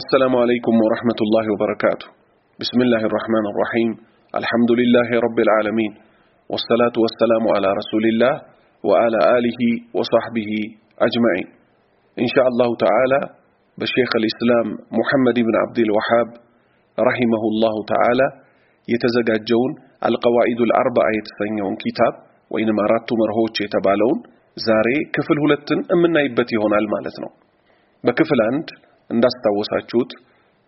السلام عليكم ورحمة الله وبركاته. بسم الله الرحمن الرحيم. الحمد لله رب العالمين. والصلاة والسلام على رسول الله وعلى آله وصحبه أجمعين. إن شاء الله تعالى بشيخ الإسلام محمد بن عبد الوهاب رحمه الله تعالى يتزجاجون القواعد الأربعة يتسنون كتاب وإنما رات مرهوش يتبالون. زاري كفل هلتن أمنا يبتي هنا المالتنا بكفل عند እንዳስታወሳችሁት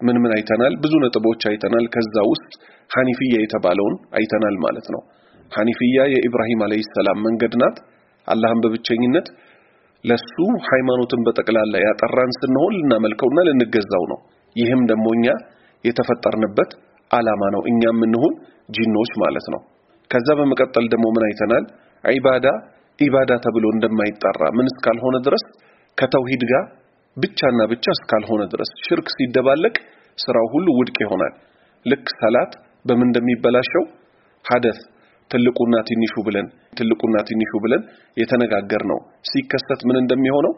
ምን ምን አይተናል? ብዙ ነጥቦች አይተናል። ከዛ ውስጥ ሐኒፍያ የተባለውን አይተናል ማለት ነው። ሐኒፍያ የኢብራሂም አለይሂ ሰላም መንገድ ናት። አላህን በብቸኝነት ለሱ ሃይማኖትን በጠቅላላ ያጠራን ስንሆን ልናመልከውና ልንገዛው ነው። ይህም ደግሞ እኛ የተፈጠርንበት ዓላማ ነው። እኛ የምንሆን ጂኖች ማለት ነው። ከዛ በመቀጠል ደግሞ ምን አይተናል? ዒባዳ ኢባዳ ተብሎ እንደማይጠራ ምን እስካልሆነ ድረስ ከተውሂድ ጋር ብቻና ብቻ እስካልሆነ ድረስ ሽርክ ሲደባለቅ ስራው ሁሉ ውድቅ ይሆናል። ልክ ሰላት በምን እንደሚበላሸው ሐደስ ትልቁና ትንሹ ብለን ትልቁና ትንሹ ብለን የተነጋገር ነው ሲከሰት ምን እንደሚሆነው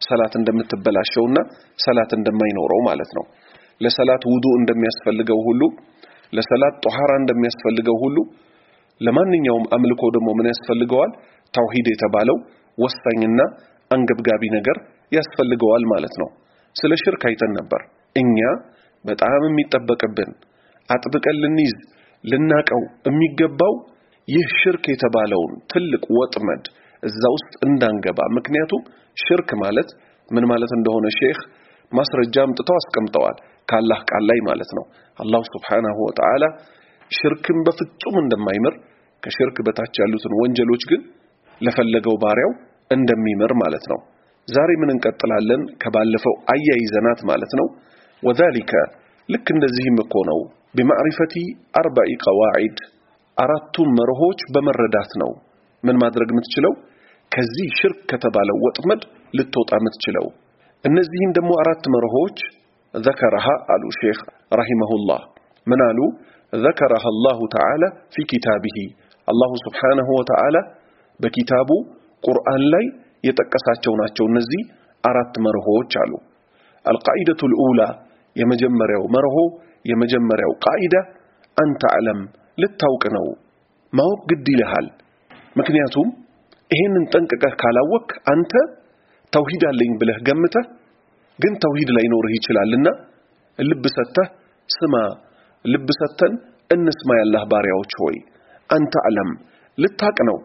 ሰላት እንደምትበላሸውና ሰላት እንደማይኖረው ማለት ነው። ለሰላት ውዱ እንደሚያስፈልገው ሁሉ ለሰላት ጧሃራ እንደሚያስፈልገው ሁሉ ለማንኛውም አምልኮ ደግሞ ምን ያስፈልገዋል? ተውሂድ የተባለው ወሳኝና አንገብጋቢ ነገር ያስፈልገዋል ማለት ነው። ስለ ሽርክ አይተን ነበር። እኛ በጣም የሚጠበቅብን አጥብቀን ልንይዝ ልናቀው የሚገባው ይህ ሽርክ የተባለውን ትልቅ ወጥመድ እዛ ውስጥ እንዳንገባ። ምክንያቱም ሽርክ ማለት ምን ማለት እንደሆነ ሼክ ማስረጃ አምጥተው አስቀምጠዋል። ከአላህ ቃል ላይ ማለት ነው። አላሁ ሱብሓነሁ ወተዓላ ሽርክን በፍጹም እንደማይምር ከሽርክ በታች ያሉትን ወንጀሎች ግን ለፈለገው ባሪያው እንደሚምር ማለት ነው። ዛሬ ምን እንቀጥላለን? ከባለፈው አያይዘናት ማለት ነው። ወዛሊከ ልክ እንደዚህም እኮ ነው ቢማዕሪፈቲ አርባኢ ቀዋዒድ አራቱም መርሆች በመረዳት ነው ምን ማድረግ የምትችለው ከዚህ ሽርክ ከተባለው ወጥመድ ልትወጣ የምትችለው። እነዚህን ደግሞ አራት መርሆች ዘከረሃ አሉ ሼክ ረሂመሁላህ ምን አሉ? ዘከረሃ አላሁ ተዓላ ፊ ኪታቢሂ አላሁ ስብሓነሁ ወተዓላ በኪታቡ ቁርአን ላይ የጠቀሳቸው ናቸው። እነዚህ አራት መርሆዎች አሉ። አልቃኢደቱል ኡላ የመጀመሪያው መርሆ የመጀመሪያው ቃኢዳ አንተ አለም ልታውቅ ነው። ማወቅ ግድ ይልሃል። ምክንያቱም ይሄንን ጠንቅቀህ ካላወቅ አንተ ተውሂድ አለኝ ብለህ ገምተህ ግን ተውሂድ ላይኖርህ ይችላልና ልብ ሰተህ ስማ። ልብ ሰተን እንስማ። ያላህ ባሪያዎች ሆይ አንተ አለም ልታቅ ነው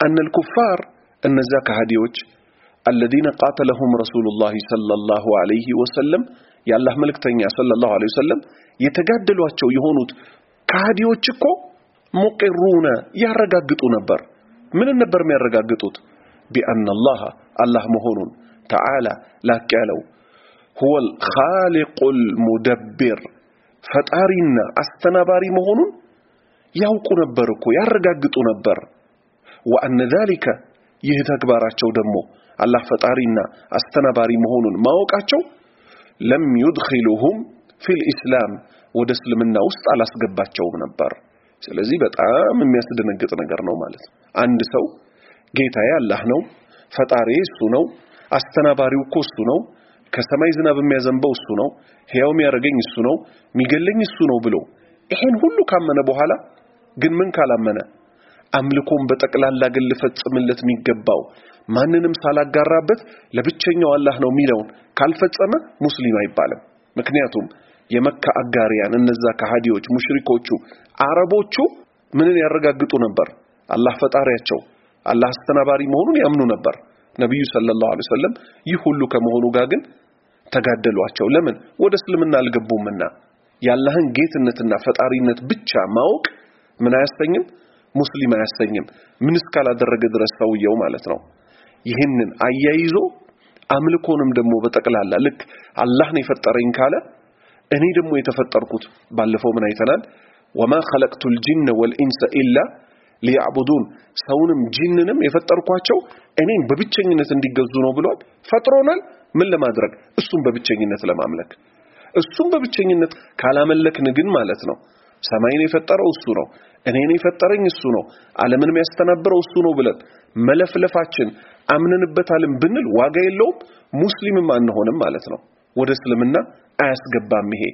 አነል ኩፋር النزا كهديوش الذين قاتلهم رسول الله صلى الله عليه وسلم يا الله ملك تنيا صلى الله عليه وسلم يتجادلوا أشوا يهونوت كهديوشكو مقرونا يا رجاجتو نبر من النبر ما رجاجتوت بأن الله الله مهون تعالى لا كالو هو الخالق المدبر فتارينا أستنباري مهون يوقو نبركو يا رجاجتو نبر وأن ذلك ይህ ተግባራቸው ደግሞ አላህ ፈጣሪና አስተናባሪ መሆኑን ማወቃቸው ለም ዩድኺሉሁም ፊል ኢስላም ወደ እስልምና ውስጥ አላስገባቸውም ነበር። ስለዚህ በጣም የሚያስደነግጥ ነገር ነው ማለት ነው። አንድ ሰው ጌታዬ አላህ ነው፣ ፈጣሪ እሱ ነው፣ አስተናባሪው እኮ እሱ ነው፣ ከሰማይ ዝናብ የሚያዘንበው እሱ ነው፣ ሕያው የሚያደርገኝ እሱ ነው፣ የሚገለኝ እሱ ነው ብሎ ይሄን ሁሉ ካመነ በኋላ ግን ምን ካላመነ አምልኮን በጠቅላላ ግን ልፈጽምለት የሚገባው ማንንም ሳላጋራበት ለብቸኛው አላህ ነው የሚለውን ካልፈጸመ ሙስሊም አይባልም። ምክንያቱም የመካ አጋሪያን እነዛ ከሃዲዎች ሙሽሪኮቹ አረቦቹ ምንን ያረጋግጡ ነበር? አላህ ፈጣሪያቸው፣ አላህ አስተናባሪ መሆኑን ያምኑ ነበር። ነቢዩ ሰለላሁ ዐለይሂ ወሰለም ይህ ሁሉ ከመሆኑ ጋር ግን ተጋደሏቸው። ለምን? ወደ እስልምና አልገቡምና። የአላህን ጌትነትና ፈጣሪነት ብቻ ማወቅ ምን አያሰኝም? ሙስሊም አያሰኝም። ምን እስካላደረገ ድረስ ሰውየው ማለት ነው። ይህንን አያይዞ አምልኮንም ደግሞ በጠቅላላ ልክ አላህ ነው የፈጠረኝ ካለ እኔ ደግሞ የተፈጠርኩት ባለፈው ምን አይተናል? ወማ ኸለቅቱል ጂነ ወልኢንሰ ኢላ ሊያዕቡዱን ሰውንም ጂንንም የፈጠርኳቸው እኔን በብቸኝነት እንዲገዙ ነው ብሏል። ፈጥሮናል ምን ለማድረግ እሱም በብቸኝነት ለማምለክ እሱም በብቸኝነት ካላመለክን ግን ማለት ነው ሰማይን የፈጠረው እሱ ነው፣ እኔን የፈጠረኝ እሱ ነው፣ ዓለምን የሚያስተናብረው እሱ ነው ብለን መለፍለፋችን አምነንበታልን ብንል ዋጋ የለውም፣ ሙስሊምም አንሆንም ማለት ነው። ወደ እስልምና አያስገባም። ይሄ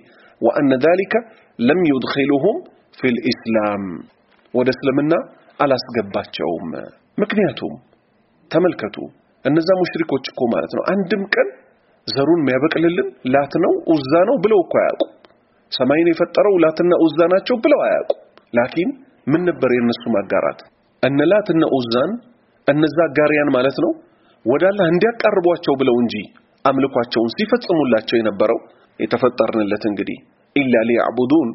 ወአነ ዛሊከ ለም ዩድኺሉሁም ፊል ኢስላም ወደ እስልምና አላስገባቸውም። ምክንያቱም ተመልከቱ እነዛ ሙሽሪኮች እኮ ማለት ነው አንድም ቀን ዘሩን የሚያበቅልልን ላት ነው ኡዛ ነው ብለው እኮ አያውቁ። ሰማይን የፈጠረው ላትና ኡዛ ናቸው ብለው አያውቁ። ላኪን ምን ነበር የነሱ ማጋራት? እነ ላትና ኡዛን እነዛ ጋሪያን ማለት ነው? ወደ አላህ እንዲያቀርቧቸው ብለው እንጂ አምልኳቸውን ሲፈጽሙላቸው የነበረው የተፈጠርንለት እንግዲህ ኢላ ሊያዕቡዱን።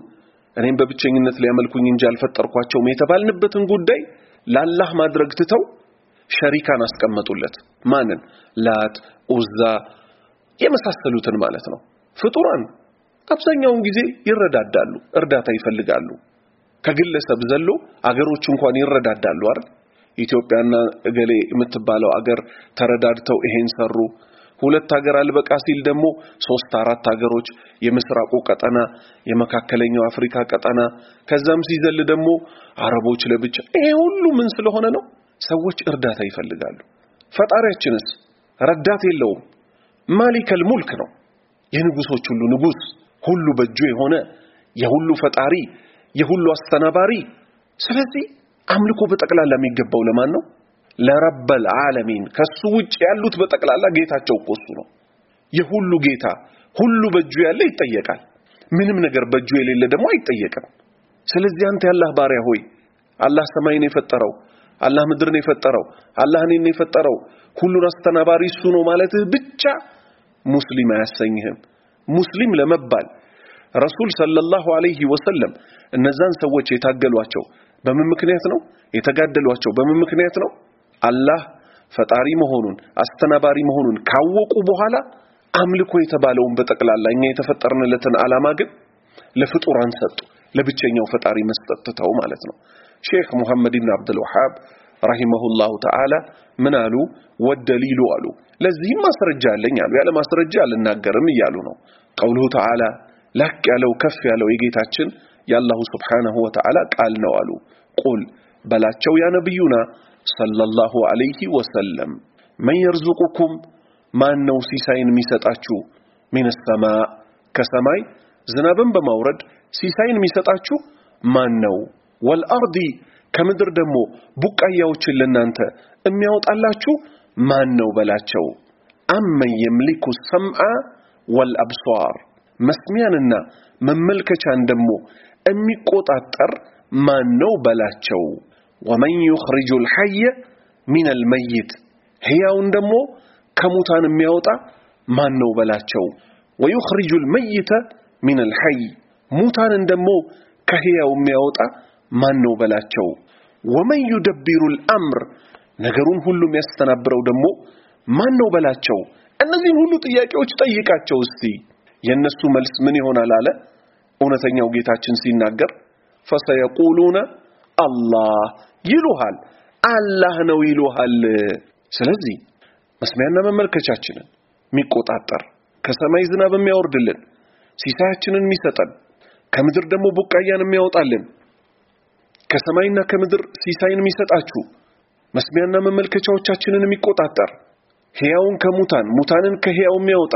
እኔም በብቸኝነት ሊያመልኩኝ እንጂ አልፈጠርኳቸውም የተባልንበትን ጉዳይ ለአላህ ማድረግ ትተው ሸሪካን አስቀመጡለት። ማንን? ላት ኡዛ የመሳሰሉትን ማለት ነው። ፍጡራን አብዛኛውን ጊዜ ይረዳዳሉ እርዳታ ይፈልጋሉ ከግለሰብ ዘሎ አገሮች እንኳን ይረዳዳሉ አይደል? ኢትዮጵያና እገሌ የምትባለው አገር ተረዳድተው ይሄን ሰሩ። ሁለት ሀገር አልበቃ ሲል ደግሞ ሶስት አራት ሀገሮች የምስራቁ ቀጠና የመካከለኛው አፍሪካ ቀጠና ከዛም ሲዘል ደግሞ አረቦች ለብቻ። ይሄ ሁሉ ምን ስለሆነ ነው? ሰዎች እርዳታ ይፈልጋሉ። ፈጣሪያችንስ? ረዳት የለውም። ማሊከል ሙልክ ነው። የንጉሶች ሁሉ ንጉስ ሁሉ በእጁ የሆነ የሁሉ ፈጣሪ የሁሉ አስተናባሪ። ስለዚህ አምልኮ በጠቅላላ የሚገባው ለማን ነው? ለረበል ዓለሚን። ከሱ ውጭ ያሉት በጠቅላላ ጌታቸው እኮ እሱ ነው። የሁሉ ጌታ ሁሉ በእጁ ያለ ይጠየቃል። ምንም ነገር በእጁ የሌለ ደግሞ አይጠየቅም። ስለዚህ አንተ ያላህ ባሪያ ሆይ አላህ ሰማይን የፈጠረው አላህ ምድርን የፈጠረው አላህ እኔን የፈጠረው ሁሉን አስተናባሪ እሱ ነው ማለትህ ብቻ ሙስሊም አያሰኝህም። ሙስሊም ለመባል ረሱል ሰለላሁ ዐለይሂ ወሰለም እነዛን ሰዎች የታገሏቸው በምን ምክንያት ነው? የተጋደሏቸው በምን ምክንያት ነው? አላህ ፈጣሪ መሆኑን አስተናባሪ መሆኑን ካወቁ በኋላ አምልኮ የተባለውን በጠቅላላ እኛ የተፈጠርንለትን ዓላማ ግን ለፍጡራን ሰጡ ለብቸኛው ፈጣሪ መስጠት ትተው ማለት ነው። ሼክ ሙሐመድ ኢብን አብዱል ወሃብ ረሂመሁላሁ ተዓላ ምን አሉ? ወደሊሉ አሉ። ለዚህም ማስረጃ አለኝ አሉ። ያለ ማስረጃ አልናገርም እያሉ ነው። ቀውሉሁ ተዓላ ላቅ ያለው ከፍ ያለው የጌታችን የአላሁ ስብሓነሁ ወተዓላ ቃል ነው አሉ። ቁል በላቸው ያ ነብዩና ሰለላሁ ዐለይሂ ወሰለም መን የርዙቁኩም? ማን ነው ሲሳይን የሚሰጣችሁ? ሚን ሰማ ከሰማይ ዝናብን በማውረድ ሲሳይን የሚሰጣችሁ ማን ነው ወልአርዲ ከምድር ደግሞ ቡቃያዎችን ለናንተ የሚያወጣላችሁ ማን ነው በላቸው? አመን የምሊኩ ሰምዓ ወልአብሷር መስሚያንና መመልከቻን ደግሞ የሚቆጣጠር ማን ነው በላቸው? ومن يخرج الحي من الميت። ሕያውን ደግሞ ከሙታን የሚያወጣ ማን ነው በላቸው? ويخرج الميت من الحي። ሙታንን ደግሞ ከሕያው የሚያወጣ ማን ነው በላቸው? ومن يدبر الأمر። ነገሩን ሁሉ የሚያስተናብረው ደግሞ ማን ነው በላቸው? እነዚህን ሁሉ ጥያቄዎች ጠይቃቸው እስቲ የነሱ መልስ ምን ይሆናል አለ። እውነተኛው ጌታችን ሲናገር ፈሰየቁሉነ አላህ ይሉሃል። አላህ ነው ይሉሃል። ስለዚህ መስሚያና መመልከቻችንን የሚቆጣጠር ከሰማይ ዝናብ የሚያወርድልን ሲሳያችንን የሚሰጠን ከምድር ደግሞ ቡቃያን የሚያወጣልን ከሰማይና ከምድር ሲሳይን የሚሰጣችሁ መስሚያና መመልከቻዎቻችንን የሚቆጣጠር ሕያውን ከሙታን ሙታንን ከሕያው የሚያወጣ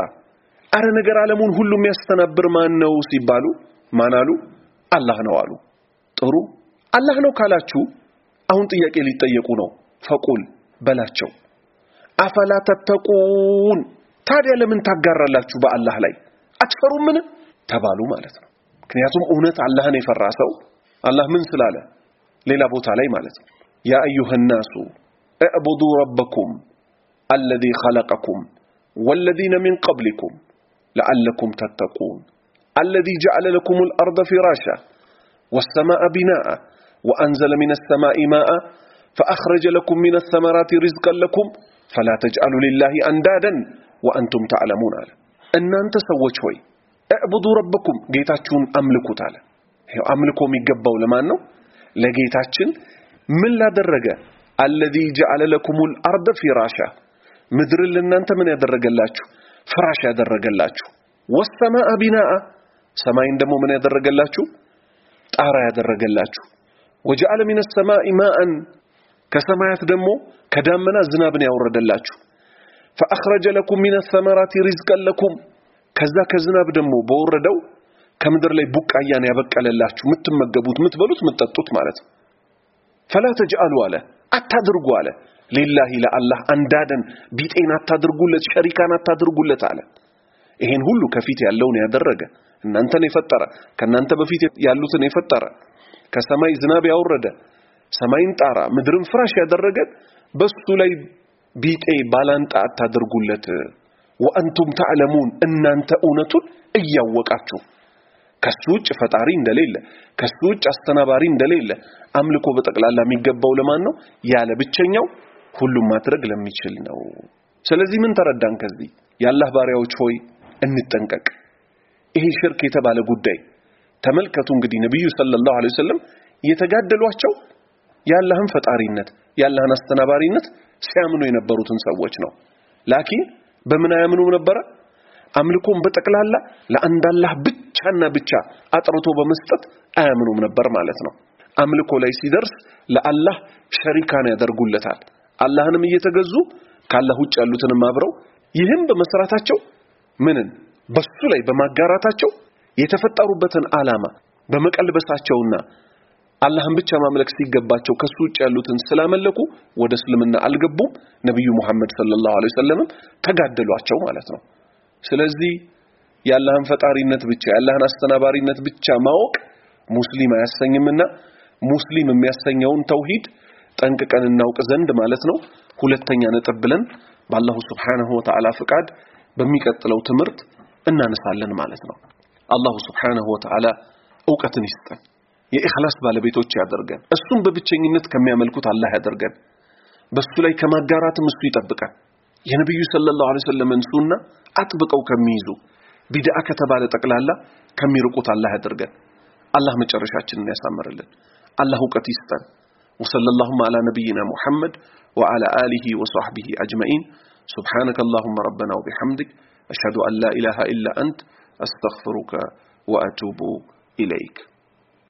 አረ ነገር ዓለሙን ሁሉ የሚያስተናብር ማን ነው ሲባሉ ማን አሉ? አላህ ነው አሉ። ጥሩ አላህ ነው ካላችሁ አሁን ጥያቄ ሊጠየቁ ነው። ፈቁል በላቸው አፈላ ተተቁን ታዲያ ለምን ታጋራላችሁ በአላህ ላይ አትፈሩምን? ተባሉ ማለት ነው። ምክንያቱም እውነት አላህን የፈራ ሰው አላህ ምን ስላለ ሌላ ቦታ ላይ ማለት ነው ያ አዩሃ ናሱ እዕቡዱ ረበኩም አለዚ ኸለቀኩም ወለዚነ ሚን ቀብሊኩም لعلكم تتقون. الذي جعل لكم الأرض فراشا والسماء بناء وأنزل من السماء ماء فأخرج لكم من الثمرات رزقا لكم فلا تجعلوا لله أندادا وأنتم تعلمون. አለ እናንተ شوي اعبدوا ربكم ረበኩም ጌታችሁን تعالى አለ። ይሄው ميقبوا لما انه ነው? من لا درجه الذي جعل لكم الأرض فراشا ምድርን ለእናንተ ምን ያደረገላችሁ? ፍራሽ ያደረገላችሁ። ወሰማአ ቢናአ ሰማይን ደግሞ ምን ያደረገላችሁ? ጣራ ያደረገላችሁ። ወጀዐለ ሚነ ሰማኢ ማአን ከሰማያት ደግሞ ከዳመና ዝናብን ያወረደላችሁ። ፈአኽረጀ ለኩም ሚነ ሰመራቲ ሪዝቀን ለኩም ከዛ ከዝናብ ደግሞ በወረደው ከምድር ላይ ቡቃያን ያበቀለላችሁ የምትመገቡት፣ የምትበሉት፣ የምትጠጡት ማለት ነው። ፈላ ተጅአሉ አለ አታድርጉ አለ ሊላሂ ለአላህ አንዳደን ቢጤን አታድርጉለት፣ ሸሪካን አታድርጉለት አለ። ይሄን ሁሉ ከፊት ያለውን ያደረገ እናንተን የፈጠረ ከእናንተ በፊት ያሉትን የፈጠረ ከሰማይ ዝናብ ያወረደ ሰማይን ጣራ ምድርን ፍራሽ ያደረገ በሱ ላይ ቢጤ ባላንጣ አታድርጉለት። ወአንቱም ተዕለሙን እናንተ እውነቱን እያወቃችሁ ከሱ ውጭ ፈጣሪ እንደሌለ ከሱ ውጭ አስተናባሪ እንደሌለ አምልኮ በጠቅላላ የሚገባው ለማን ነው? ያለ ብቸኛው ሁሉም ማድረግ ለሚችል ነው። ስለዚህ ምን ተረዳን ከዚህ? የአላህ ባሪያዎች ሆይ እንጠንቀቅ። ይሄ ሽርክ የተባለ ጉዳይ ተመልከቱ። እንግዲህ ነብዩ ሰለላሁ ዐለይሂ ወሰለም የተጋደሏቸው የአላህን ፈጣሪነት የአላህን አስተናባሪነት ሲያምኑ የነበሩትን ሰዎች ነው። ላኪን በምን አያምኑም ነበረ? አምልኮን በጠቅላላ ለአንድ አላህ ብቻና ብቻ አጥርቶ በመስጠት አያምኑም ነበር ማለት ነው። አምልኮ ላይ ሲደርስ ለአላህ ሸሪካን ያደርጉለታል። አላህንም እየተገዙ ካላህ ውጭ ያሉትንም አብረው ይህም በመስራታቸው ምንን በሱ ላይ በማጋራታቸው የተፈጠሩበትን ዓላማ በመቀልበሳቸውና አላህን ብቻ ማምለክ ሲገባቸው ከሱ ውጭ ያሉትን ስላመለኩ ወደ እስልምና አልገቡም። ነብዩ መሐመድ ሰለላሁ ዐለይሂ ወሰለምም ተጋደሏቸው ማለት ነው። ስለዚህ የአላህን ፈጣሪነት ብቻ የአላህን አስተናባሪነት ብቻ ማወቅ ሙስሊም አያሰኝምና ሙስሊም የሚያሰኘውን ተውሂድ ጠንቅቀን እናውቅ ዘንድ ማለት ነው። ሁለተኛ ነጥብ ብለን በአላሁ ስብሓነሁ ወተዓላ ፍቃድ በሚቀጥለው ትምህርት እናነሳለን ማለት ነው። አላሁ ስብሓነሁ ወተዓላ እውቀትን ይስጠን፣ የኢኽላስ ባለቤቶች ያደርገን፣ እሱን በብቸኝነት ከሚያመልኩት አላህ ያደርገን፣ በሱ ላይ ከማጋራትም እሱ ይጠብቀን። የነቢዩ ሰለላሁ ዐለይሂ ወሰለምን ሱና አጥብቀው ከሚይዙ ቢድዓ ከተባለ ጠቅላላ ከሚርቁት አላህ ያደርገን። አላህ መጨረሻችንን ያሳምርልን። አላህ እውቀት ይስጠን። وصلى اللهم على نبينا محمد وعلى آله وصحبه أجمعين. سبحانك اللهم ربنا وبحمدك أشهد أن لا إله إلا أنت أستغفرك وأتوب إليك.